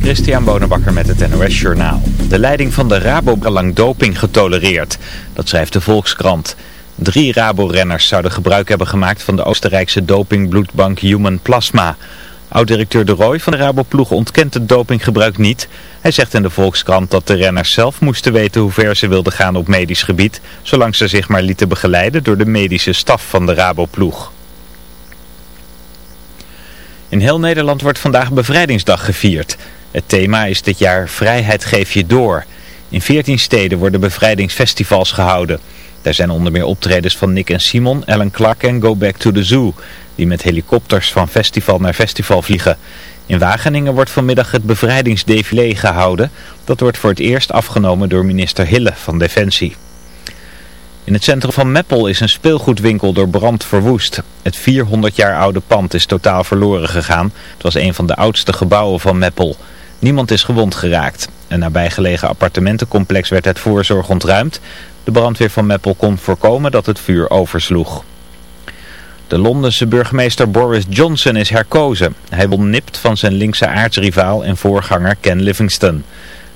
Christian Bonenbakker met het NOS Journaal. De leiding van de Rabo lang doping getolereerd. Dat schrijft de Volkskrant. Drie Rabo-renners zouden gebruik hebben gemaakt van de Oostenrijkse dopingbloedbank Human Plasma. Oud-directeur De Roy van de Rabo-ploeg ontkent het dopinggebruik niet. Hij zegt in de Volkskrant dat de renners zelf moesten weten hoe ver ze wilden gaan op medisch gebied... zolang ze zich maar lieten begeleiden door de medische staf van de Rabo-ploeg. In heel Nederland wordt vandaag Bevrijdingsdag gevierd. Het thema is dit jaar Vrijheid geef je door. In 14 steden worden bevrijdingsfestivals gehouden. Daar zijn onder meer optredens van Nick en Simon, Ellen Clark en Go Back to the Zoo... die met helikopters van festival naar festival vliegen. In Wageningen wordt vanmiddag het bevrijdingsdefilé gehouden. Dat wordt voor het eerst afgenomen door minister Hille van Defensie. In het centrum van Meppel is een speelgoedwinkel door brand verwoest. Het 400 jaar oude pand is totaal verloren gegaan. Het was een van de oudste gebouwen van Meppel. Niemand is gewond geraakt. Een nabijgelegen appartementencomplex werd uit voorzorg ontruimd. De brandweer van Meppel kon voorkomen dat het vuur oversloeg. De Londense burgemeester Boris Johnson is herkozen. Hij won nipt van zijn linkse aardsrivaal en voorganger Ken Livingstone.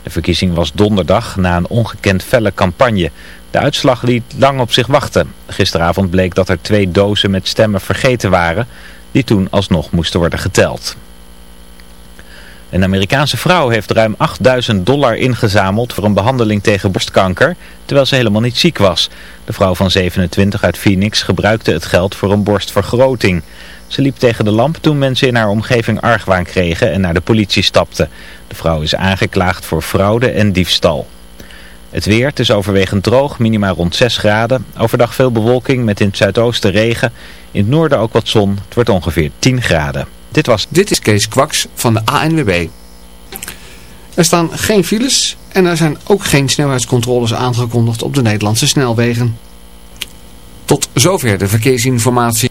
De verkiezing was donderdag na een ongekend felle campagne. De uitslag liet lang op zich wachten. Gisteravond bleek dat er twee dozen met stemmen vergeten waren, die toen alsnog moesten worden geteld. Een Amerikaanse vrouw heeft ruim 8000 dollar ingezameld voor een behandeling tegen borstkanker, terwijl ze helemaal niet ziek was. De vrouw van 27 uit Phoenix gebruikte het geld voor een borstvergroting. Ze liep tegen de lamp toen mensen in haar omgeving argwaan kregen en naar de politie stapten. De vrouw is aangeklaagd voor fraude en diefstal. Het weer, het is overwegend droog, minima rond 6 graden. Overdag veel bewolking met in het zuidoosten regen. In het noorden ook wat zon. Het wordt ongeveer 10 graden. Dit was... Dit is Kees Kwaks van de ANWB. Er staan geen files en er zijn ook geen snelheidscontroles aangekondigd op de Nederlandse snelwegen. Tot zover de verkeersinformatie.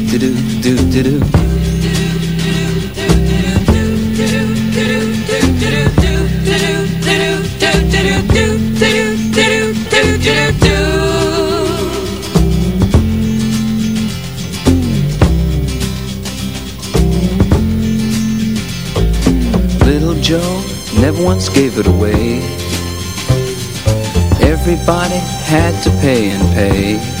Little Joe never once gave it away. Everybody had to pay and pay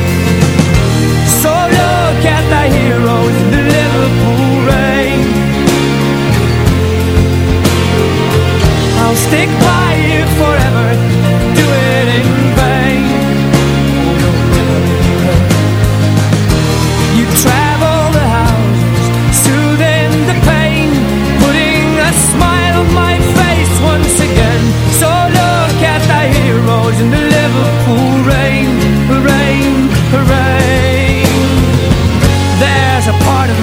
in the Liverpool rain. I'll stick by you forever Do it in vain. You travel the houses Soothing the pain Putting a smile on my face once again. So look at the heroes in the Liverpool rain Rain, rain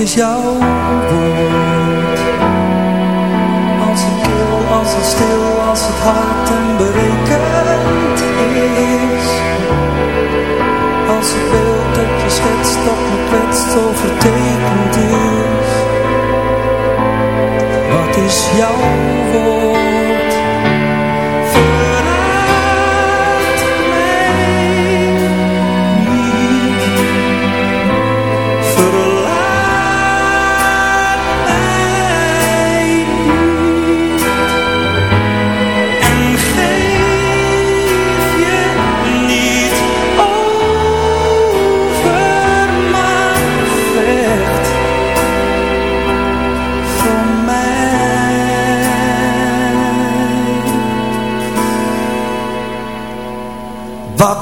is jouw woord? Als het kil, als het stil, als het hard en berekend is. Als het schetst, kwetst, overtekend is. Wat is jouw woord?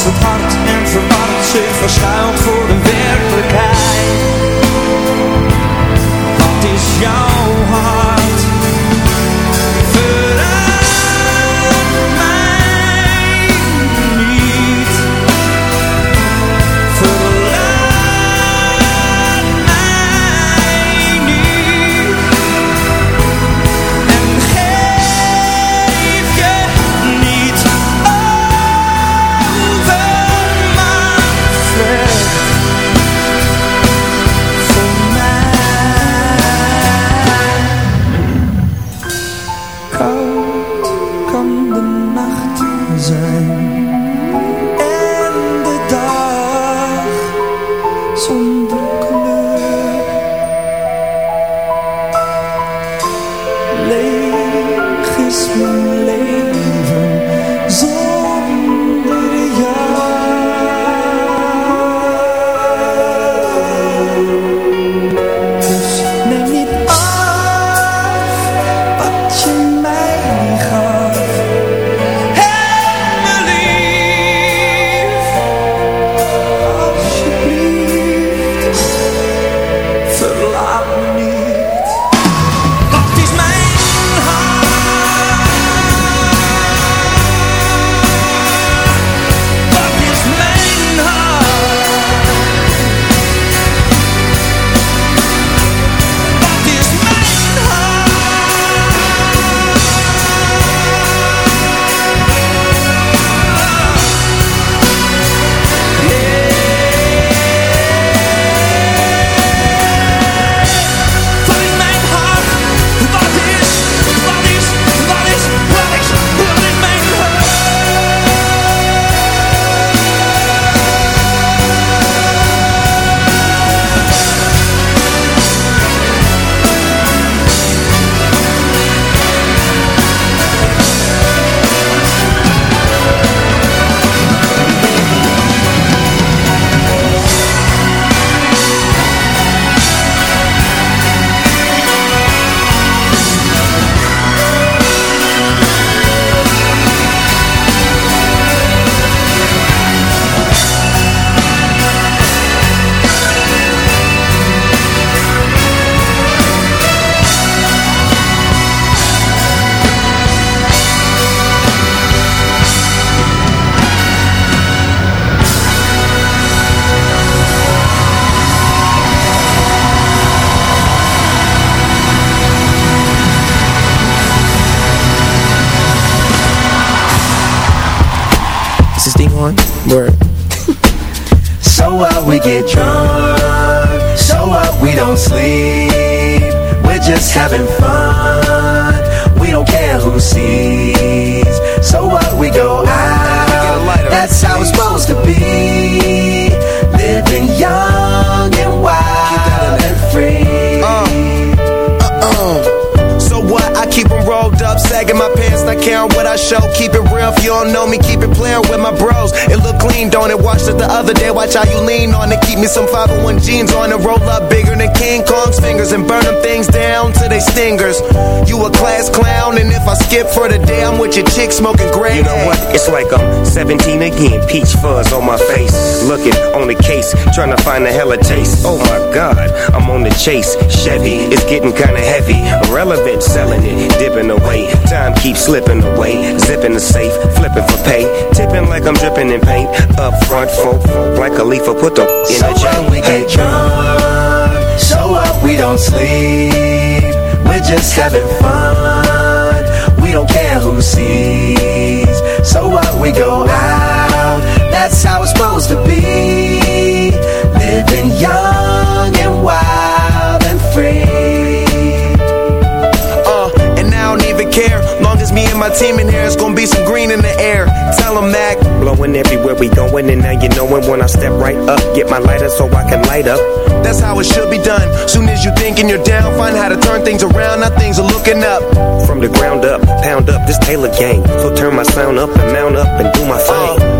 Als hart en verward zich verschuilt voor de werkelijkheid. Trying to find a hella taste. Oh my god, I'm on the chase. Chevy, it's getting kinda heavy. Irrelevant, selling it, dipping away. Time keeps slipping away. Zipping the safe, flipping for pay. Tipping like I'm dripping in paint. Up front, folk, like a leaf, put the in a chain. what? We get drunk. So what? We don't sleep. We're just having fun. We don't care who sees. So what? We go out. That's how it's supposed to be. Living young and wild and free. Uh, and I don't even care. Long as me and my team in here, it's gonna be some green in the air. Tell 'em Mac. Blowing everywhere we going, and now you knowin' when I step right up. Get my lighter so I can light up. That's how it should be done. Soon as you thinking you're down, find how to turn things around. Now things are looking up. From the ground up, pound up this Taylor gang. So turn my sound up and mount up and do my thing. Uh,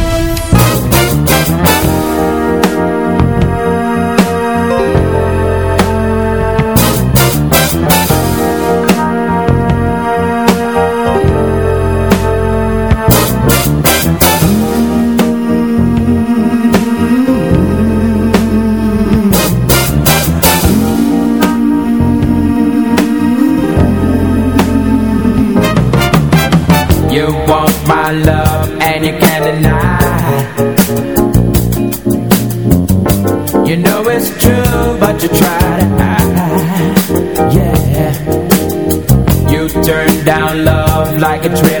Like it's really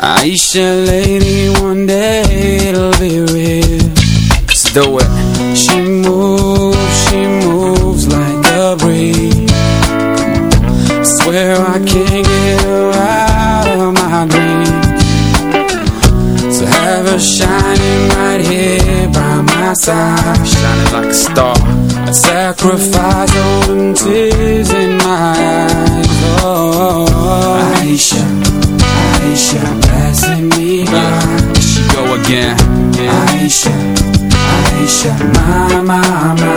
Aisha, lady, one day it'll be real. Let's do it. yeah. Aisha, Aisha, my, my, my.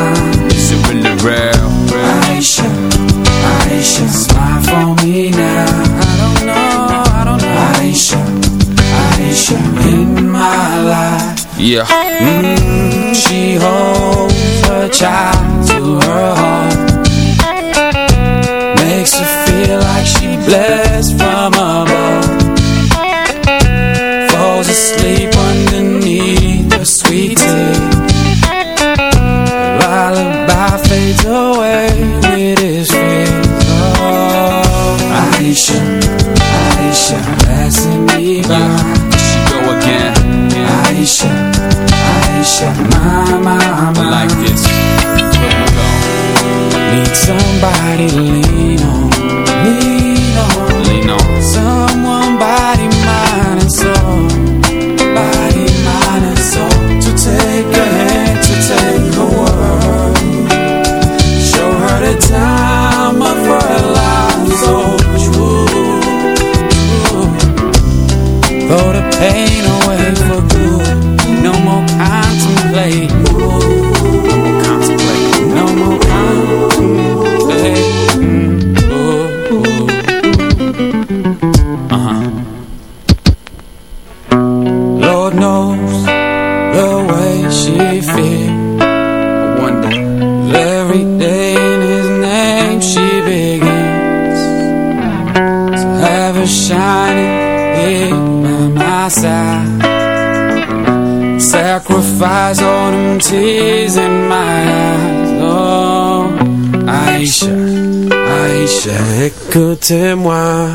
Aïcha, écoutez-moi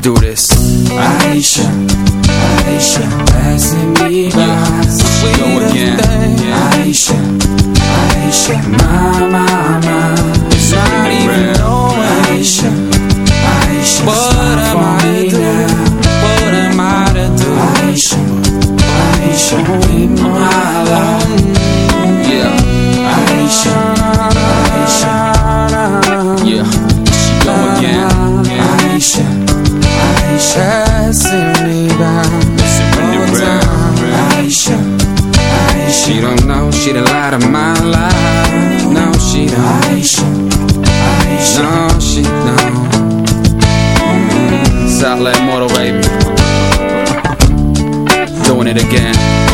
Do this. Aisha, Aisha, Passing me by Go again. Aisha, Aisha, My, my, my It's not even knowing Aisha, Aisha, What am I to What am I to do? Aisha, Aisha, In my life Yeah Aisha. She don't know, she the light of my life. No, she don't. Aisha, Aisha. No, she don't. Mm. Southland Motor, baby Doing it again.